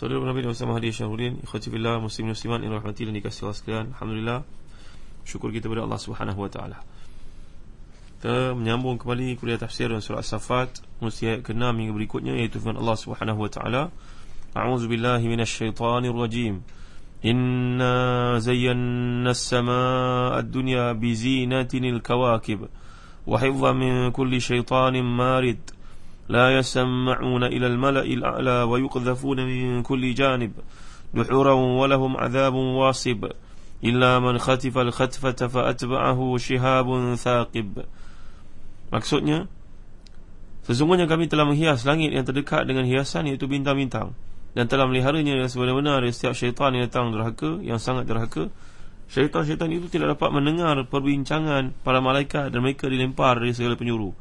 Saudara Nabi dan bersama hadir Syahrudin Ikhwati Billah Muslim Musliman Yang rahmati dan dikasih Allah sekalian Alhamdulillah Syukur kita kepada Allah Subhanahu Wa Taala. Kita menyambung kembali kuliah tafsir dan surah As-Safat Musti ayat ke-6 hingga berikutnya Iaitu firman Allah Subhanahu Wa Taala. A'udzu billahi minasyaitonir rajim Inna zayyana as-samaa'a ad-dunya bizinatinil kawakib Wa hifdhan min kulli syaitanin marid لا يسمعون إلى الملأ الأعلى ويقذفون من كل جانب دحورا ولهم عذاب واصب إلا من خطف الخطفة فأتبعه شهاب ثاقب Maksudnya Sesungguhnya kami telah menghias langit yang terdekat dengan hiasan iaitu bintang-bintang Dan telah meliharanya yang sebenar-benar setiap syaitan yang datang derhaka Yang sangat derhaka Syaitan-syaitan itu tidak dapat mendengar perbincangan para malaikat Dan mereka dilempar dari segala penyuruh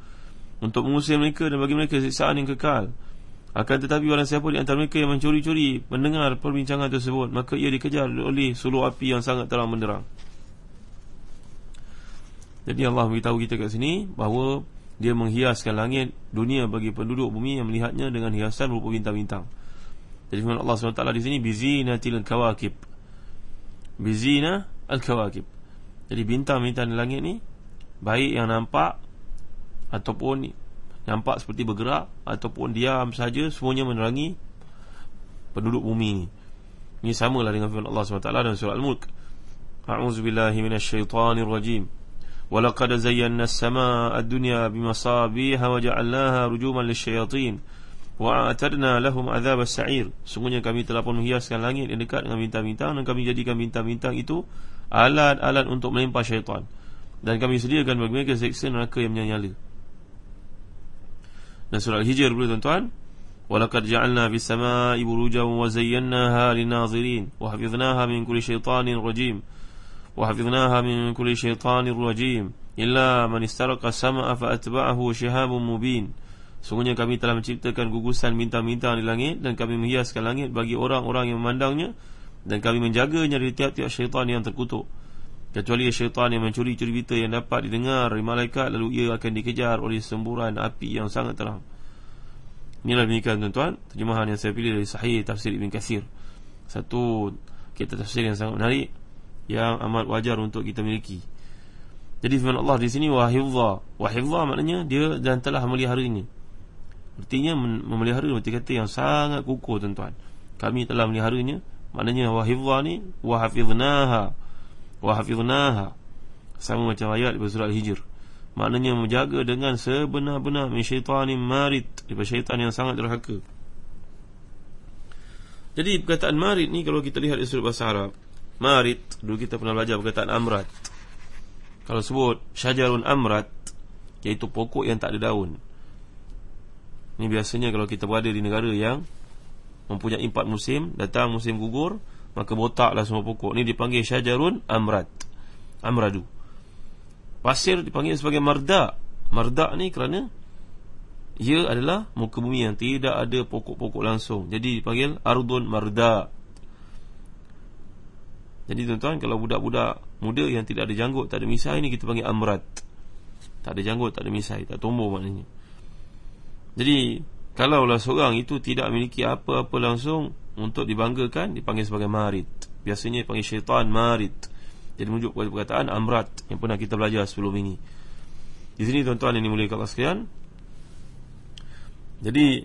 untuk mengusir mereka dan bagi mereka siksaan yang kekal. Akan tetapi orang siapa di antara mereka yang mencuri-curi mendengar perbincangan tersebut, maka ia dikejar oleh suluh api yang sangat terang menderang. Jadi Allah beritahu kita kat sini bahawa dia menghiaskan langit dunia bagi penduduk bumi yang melihatnya dengan hiasan berupa bintang-bintang. Jadi firman Allah SWT di sini bizinatil kawakib. Bizina al-kawakib. Jadi bintang-bintang di langit ni baik yang nampak ataupun nampak seperti bergerak ataupun diam saja semuanya menerangi penduduk bumi ini. Ini samalah dengan firman Allah SWT dalam surah Al-Mulk. A'udzu billahi minasyaitonir rajim. Walaqad zayyana as-samaa'a ad-dunya bimasabiha wa ja'alnaha rujuman lisyayatin wa a'tadna lahum 'adzab as-sa'ir. Sungguhnya kami telah pun menghiaskan langit yang dekat dengan bintang-bintang dan kami jadikan bintang-bintang itu alat-alat untuk melempar syaitan. Dan kami sediakan bagi mereka siksa neraka yang menyala. Dan surah Al-Hijr pula tuan-tuan. Walakad ja'alna bis sama'i burujan wa zayyannaha linazirin wa hafidhnaha min kulli syaitanin rajim wa hafidhnaha min kulli syaitanin rajim illa man istaraqa sama'a fa atba'ahu shihabun mubin Sungguhnya kami telah menciptakan gugusan bintang-bintang di langit dan kami menghiaskan langit bagi orang-orang yang memandangnya dan kami menjaganya dari tiap-tiap syaitan yang terkutuk kecuali syaitan yang mencuri curi berita yang dapat didengar oleh malaikat lalu ia akan dikejar oleh semburan api yang sangat terang. Inilah demikian tuan-tuan. Terjemahan yang saya pilih dari sahih tafsir Ibn Kathir. Satu kita tafsir yang sangat menarik yang amat wajar untuk kita miliki. Jadi firman Allah di sini wahifza wahifza maknanya dia dan telah memeliharanya artinya memelihara berarti kata yang sangat kukuh tuan-tuan. Kami telah memeliharanya maknanya wahifza ni wahafiznaha wa hafidnaha sama macam ayat di al-hijr. Maknanya menjaga dengan sebenar-benar min syaitanin marid. Daripada syaitan yang sangat derhaka. Jadi perkataan marid ni kalau kita lihat di surah bahasa Arab marid dulu kita pernah belajar perkataan amrat kalau sebut syajarun amrat iaitu pokok yang tak ada daun. Ini biasanya kalau kita berada di negara yang mempunyai empat musim datang musim gugur maka botaklah semua pokok ni dipanggil syajarun amrad. Amradu. Pasir dipanggil sebagai marda. Marda ni kerana ia adalah muka bumi yang tidak ada pokok-pokok langsung. Jadi dipanggil ardun marda. Jadi tuan-tuan kalau budak-budak muda yang tidak ada janggut tak ada misai ni kita panggil amrad. Tak ada janggut tak ada misai tak tumbuh maknanya. Jadi kalaulah seorang itu tidak memiliki apa-apa langsung untuk dibanggakan dipanggil sebagai marid. Biasanya dipanggil syaitan marid. Jadi merujuk kepada perkataan amrat yang pernah kita belajar sebelum ini. Di sini tuan-tuan ini mulia Allah sekalian. Jadi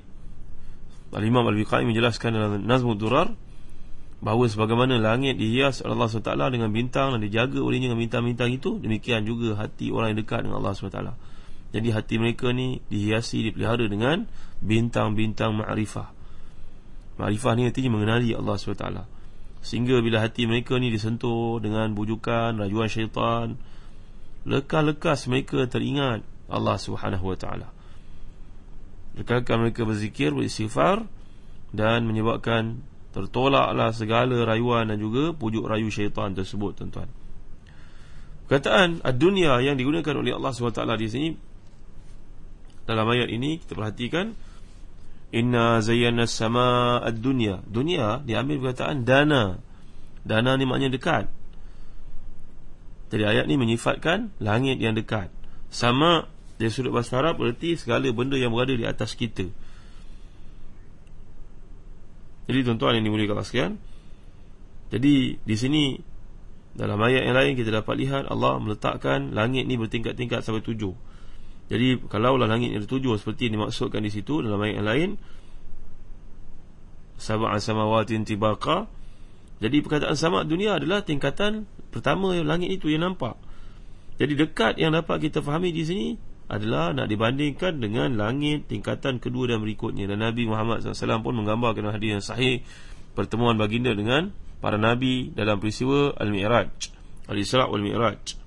Al-Imam Al-Biqai menjelaskan dalam Nazmud Durar bahawa sebagaimana langit dihias oleh Allah SWT dengan bintang dan dijaga olehnya dengan bintang-bintang itu demikian juga hati orang yang dekat dengan Allah SWT. Jadi hati mereka ni dihiasi dipelihara dengan bintang-bintang ma'rifah ma'rifah ni artinya mengenali Allah SWT sehingga bila hati mereka ni disentuh dengan bujukan rajuan syaitan lekas-lekas mereka teringat Allah SWT lekalkan mereka berzikir beristighfar dan menyebabkan Tertolaklah segala rayuan dan juga pujuk rayu syaitan tersebut tuan-tuan. Perkataan ad-dunya yang digunakan oleh Allah SWT di sini dalam ayat ini kita perhatikan inna zayyana sama ad-dunya. Dunia diambil perkataan dana. Dana ni maknanya dekat. Jadi ayat ni menyifatkan langit yang dekat. Sama dari sudut bahasa Arab berarti segala benda yang berada di atas kita. Jadi tuan-tuan yang dimuliakan Allah sekalian Jadi di sini Dalam ayat yang lain kita dapat lihat Allah meletakkan langit ni bertingkat-tingkat sampai tujuh Jadi kalaulah langit yang tujuh Seperti yang dimaksudkan di situ Dalam ayat yang lain Sabah samawatin tibaka Jadi perkataan sama dunia adalah tingkatan Pertama langit itu yang nampak. Jadi dekat yang dapat kita fahami di sini adalah nak dibandingkan dengan langit tingkatan kedua dan berikutnya. Dan Nabi Muhammad SAW pun menggambarkan hadis yang sahih pertemuan baginda dengan para nabi dalam peristiwa Al-Mi'raj. Al-Isra' wal-Mi'raj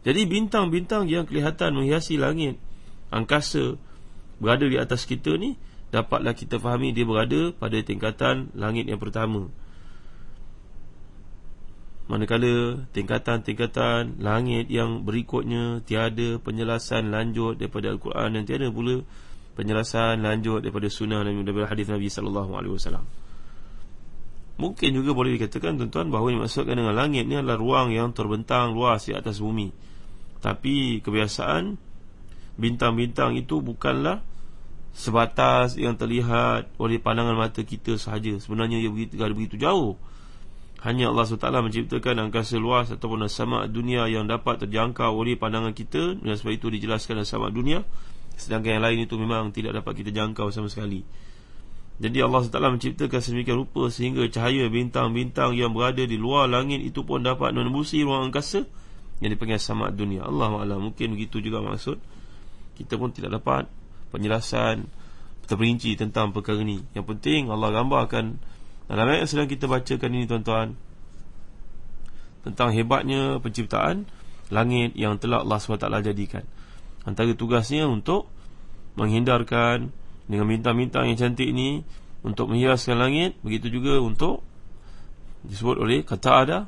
jadi bintang-bintang yang kelihatan menghiasi langit angkasa berada di atas kita ni dapatlah kita fahami dia berada pada tingkatan langit yang pertama Manakala tingkatan-tingkatan langit yang berikutnya tiada penjelasan lanjut daripada Al-Quran dan tiada pula penjelasan lanjut daripada sunnah Nabi daripada hadis Nabi sallallahu alaihi wasallam. Mungkin juga boleh dikatakan tuan-tuan bahawa yang maksudkan dengan langit ni adalah ruang yang terbentang luas di atas bumi. Tapi kebiasaan bintang-bintang itu bukanlah sebatas yang terlihat oleh pandangan mata kita sahaja. Sebenarnya ia begitu, begitu jauh. Hanya Allah SWT menciptakan angkasa luas ataupun sama dunia yang dapat terjangkau oleh pandangan kita Dan sebab itu dijelaskan sama dunia Sedangkan yang lain itu memang tidak dapat kita jangkau sama sekali Jadi Allah SWT menciptakan sedemikian rupa Sehingga cahaya bintang-bintang yang berada di luar langit itu pun dapat menembusi ruang angkasa Yang dipanggil sama dunia. Allah Allah mungkin begitu juga maksud. Kita pun tidak dapat penjelasan terperinci tentang perkara ini. Yang penting Allah gambarkan. Dalam ayat yang sedang kita bacakan ini tuan-tuan Tentang hebatnya penciptaan Langit yang telah Allah SWT jadikan. Antara tugasnya untuk Menghindarkan Dengan bintang-bintang yang cantik ini Untuk menghiaskan langit Begitu juga untuk Disebut oleh kata ada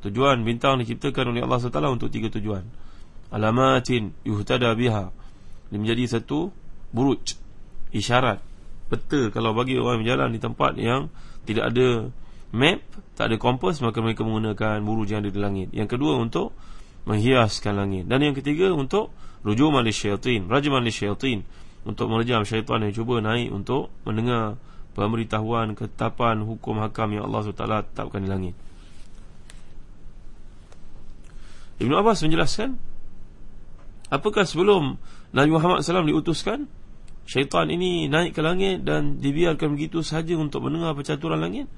Tujuan bintang diciptakan oleh Allah SWT Untuk tiga tujuan. Alamatin yuhtada biha. Dia menjadi satu buruj Isyarat. Peta kalau bagi orang berjalan di tempat yang tidak ada map, tak ada kompas maka mereka menggunakan buruj yang ada di langit. Yang kedua untuk menghiaskan langit. Dan yang ketiga untuk rujuman lisyaitin, rajaman lisyaitin untuk merejam syaitan yang cuba naik untuk mendengar pemberitahuan ketetapan hukum hakam yang Allah SWT tetapkan di langit. Ibn Abbas menjelaskan apakah sebelum Nabi Muhammad SAW diutuskan syaitan ini naik ke langit dan dibiarkan begitu saja untuk mendengar percaturan langit?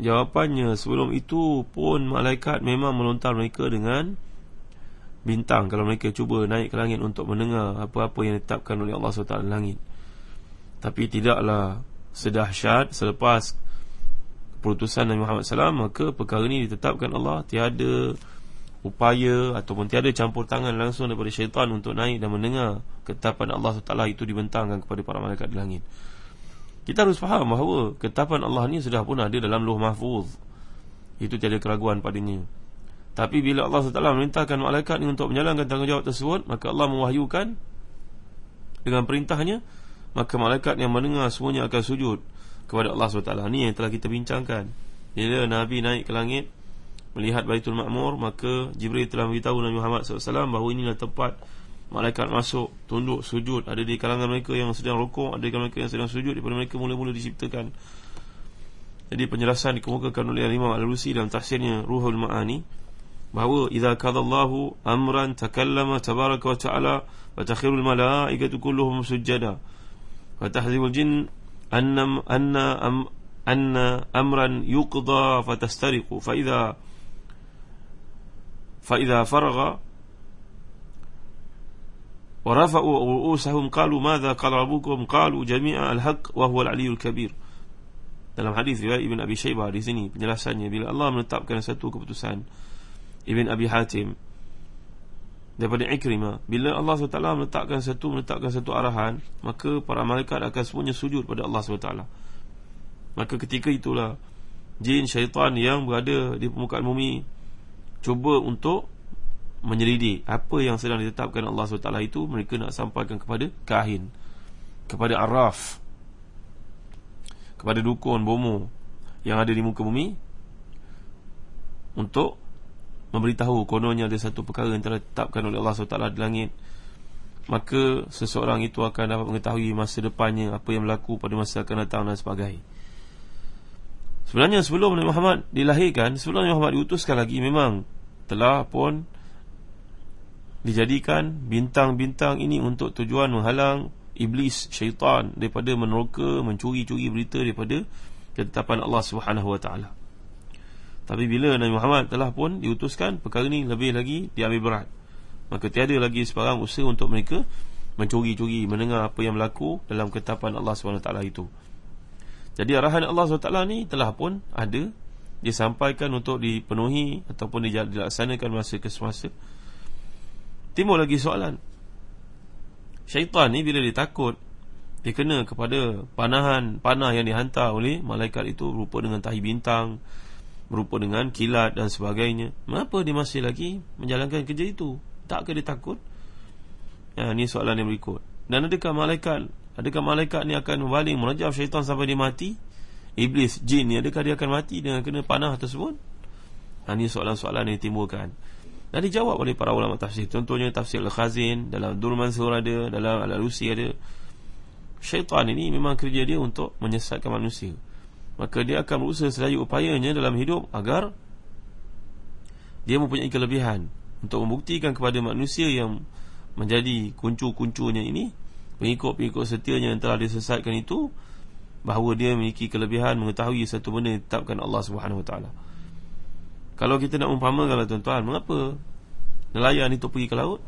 Jawapannya sebelum itu pun malaikat memang melontar mereka dengan bintang kalau mereka cuba naik ke langit untuk mendengar apa-apa yang ditetapkan oleh Allah SWT di langit. Tapi tidaklah sedahsyat selepas keputusan Nabi Muhammad SAW maka perkara ini ditetapkan Allah tiada upaya ataupun tiada campur tangan langsung daripada syaitan untuk naik dan mendengar ketetapan Allah SWT itu dibentangkan kepada para malaikat di langit. Kita harus faham bahawa ketetapan Allah ni sudah pun ada dalam luh mahfuz. Itu tiada keraguan padanya. Tapi bila Allah SWT memerintahkan malaikat ni untuk menjalankan tanggungjawab tersebut, maka Allah mewahyukan dengan perintahnya, maka malaikat yang mendengar semuanya akan sujud kepada Allah SWT. Ini yang telah kita bincangkan. Bila Nabi naik ke langit, melihat Baitul Ma'mur maka Jibril telah beritahu Nabi Muhammad SAW bahawa inilah tempat malaikat masuk tunduk sujud ada di kalangan mereka yang sedang rukuk ada di kalangan mereka yang sedang sujud daripada mereka mula-mula diciptakan jadi penjelasan dikemukakan oleh Imam Al-Rusi dalam tafsirnya Ruhul Ma'ani وهو إذا كذا الله أمرا تكلم تبارك وتعالى وتخير الملائكة كلهم سجدا. وتحذب الجن أن أن أم أن أمرا يقضى فتسترق. فإذا فإذا فرغ ورفعوا رؤوسهم قالوا ماذا قال ربكم؟ قالوا جميع الحق وهو العلي الكبير. Dalam hadis riwayat Ibn Abi Shaybah di sini penjelasannya bila Allah menetapkan satu keputusan Ibn Abi Hatim. Daripada Ikrimah bila Allah SWT menetapkan satu menetapkan satu arahan maka para malaikat akan semuanya sujud pada Allah SWT. Maka ketika itulah jin syaitan yang berada di permukaan bumi cuba untuk menyelidik apa yang sedang ditetapkan Allah SWT itu mereka nak sampaikan kepada kahin kepada araf kepada dukun bomo yang ada di muka bumi untuk memberitahu kononnya ada satu perkara yang telah ditetapkan oleh Allah SWT di langit maka seseorang itu akan dapat mengetahui masa depannya apa yang berlaku pada masa akan datang dan sebagainya sebenarnya sebelum Nabi Muhammad dilahirkan sebelum Nabi Muhammad diutuskan lagi memang telah pun dijadikan bintang-bintang ini untuk tujuan menghalang iblis syaitan daripada meneroka mencuri-curi berita daripada ketetapan Allah Subhanahu wa taala. Tapi bila Nabi Muhammad telah pun diutuskan perkara ini lebih lagi diambil berat. Maka tiada lagi sebarang usaha untuk mereka mencuri-curi mendengar apa yang berlaku dalam ketetapan Allah taala itu. Jadi arahan Allah taala ni telah pun ada disampaikan untuk dipenuhi ataupun dilaksanakan masa ke semasa Timbul lagi soalan Syaitan ni bila dia takut Dia kena kepada panahan Panah yang dihantar oleh malaikat itu Berupa dengan tahi bintang Berupa dengan kilat dan sebagainya. Mengapa dia masih lagi menjalankan kerja itu? Takkah dia takut? Ya, ini soalan yang berikut. Dan adakah malaikat Adakah malaikat ni akan membaling Menajam syaitan sampai dia mati? Iblis, jin ni adakah dia akan mati Dengan kena panah tersebut? Ha, Ini soalan-soalan yang timbulkan dan dijawab oleh para ulama tafsir. Contohnya tafsir Al-Khazin Dalam Dur Mansur ada Dalam Al-Alusi ada. Syaitan ini memang kerja dia untuk Menyesatkan manusia Maka dia akan berusaha sedaya upayanya dalam hidup Agar Dia mempunyai kelebihan. Untuk membuktikan kepada manusia yang Menjadi kuncu-kuncunya ini Pengikut-pengikut setianya yang telah disesatkan itu Bahawa dia memiliki kelebihan Mengetahui satu benda yang ditetapkan Allah SWT kalau kita nak umpamakan lah tuan-tuan Mengapa nelayan itu pergi ke laut?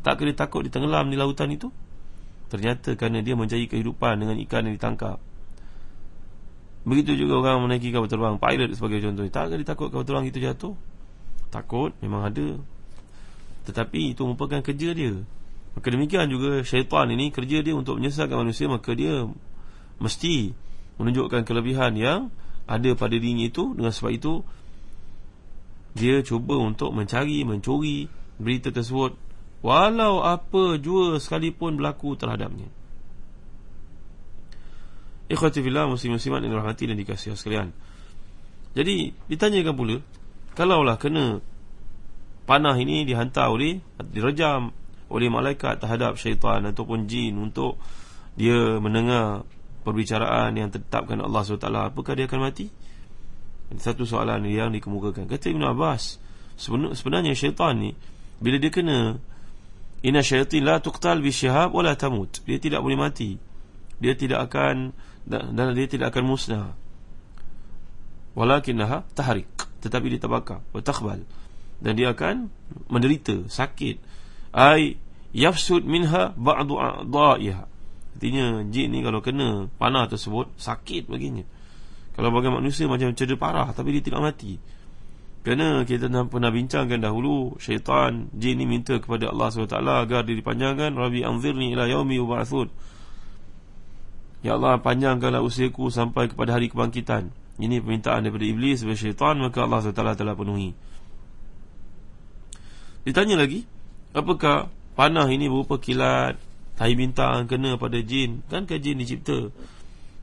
Tak kena takut ditenggelam di lautan itu? Ternyata kerana dia mencari kehidupan Dengan ikan yang ditangkap Begitu juga orang menaiki kapal terbang Pilot sebagai contoh. Tak kena takut kapal terbang itu jatuh. Takut memang ada. Tetapi itu merupakan kerja dia. Maka demikian juga syaitan ini Kerja dia untuk menyesatkan manusia Maka dia mesti menunjukkan kelebihan yang Ada pada dirinya itu. Dengan sebab itu dia cuba untuk mencari, mencuri berita tersebut. Walau apa jua sekalipun berlaku terhadapnya. Ikhwati fillah muslim-muslimat yang dirahmati dan dikasihi sekalian. Jadi ditanyakan pula kalaulah kena panah ini dihantar oleh direjam oleh malaikat terhadap syaitan ataupun jin untuk dia mendengar perbicaraan yang ditetapkan Allah SWT apakah dia akan mati? satu soalan yang dikemukakan kata Ibn Abbas sebenarnya syaitan ni bila dia kena inna syaitan la tuqtal bi syihab wala tamut dia tidak boleh mati dia tidak akan dan dia tidak akan musnah. Walakinnaha tahrik. Tetapi dia terbakar. Wa takhbal. Dan dia akan menderita sakit. Ai yafsud minha ba'du a'dha'iha. Artinya jin ni kalau kena panah tersebut sakit baginya. Kalau bagi manusia macam cedera parah Tapi dia tidak mati. Kerana kita pernah bincangkan dahulu Syaitan, jin ni minta kepada Allah SWT Agar dia dipanjangkan Rabi anzirni ila yaumi ubarathun Ya Allah panjangkanlah usiaku Sampai kepada hari kebangkitan. Ini permintaan daripada Iblis sebagai syaitan Maka Allah SWT telah penuhi. Ditanya lagi Apakah panah ini berupa kilat Tahi bintang kena pada jin? Kan ke jin dicipta?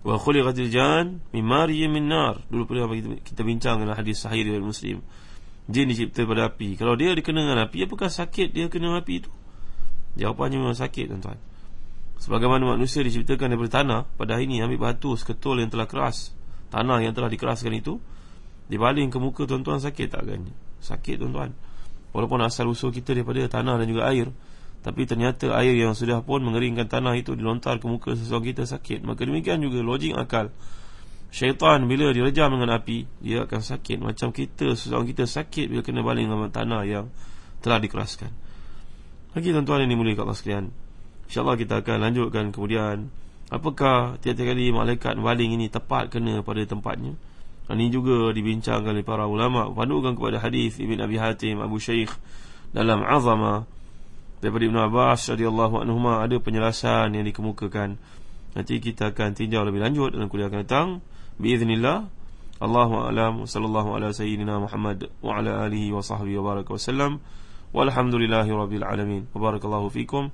Wa khuliqatil jan min mariyyin min nar. Dulu pernah kita, kita bincang dalam hadis sahih riwayat muslim. Jin dicipta pada api. Kalau dia dikena dengan api apakah sakit dia kena api itu? Jawapannya memang sakit tuan-tuan sebagaimana manusia diciptakan daripada tanah pada hari ini ambil batu seketul yang telah keras tanah yang telah dikeraskan itu dibaling ke muka tuan-tuan sakit tak agaknya? Sakit tuan-tuan. Walaupun asal usul kita daripada tanah dan juga air Tapi ternyata air yang sudah pun mengeringkan tanah itu Dilontar ke muka seseorang kita sakit. Maka demikian juga logik akal. Syaitan bila direjam dengan api Dia akan sakit. Macam kita, seseorang kita sakit Bila kena baling dengan tanah yang telah dikeraskan. Lagi tuan-tuan yang dimulai kat Allah sekalian InsyaAllah kita akan lanjutkan kemudian Apakah tiap-tiap kali malaikat baling ini tepat kena pada tempatnya. Ini juga dibincangkan oleh para ulama Pandukan kepada hadis Ibn Abi Hatim Abu Shaykh Dalam Azama Daripada Ibn Abbas radhiyallahu anhu Ada penjelasan yang dikemukakan. Nanti kita akan tinjau lebih lanjut dalam kuliah akan datang. Biiznillah Allahu a'lam sallallahu ala sayyidina Muhammad wa ala alihi wa sahbihi wa baraka wa sallam. Walhamdulillahi rabbil alamin. Wa barakallahu fikum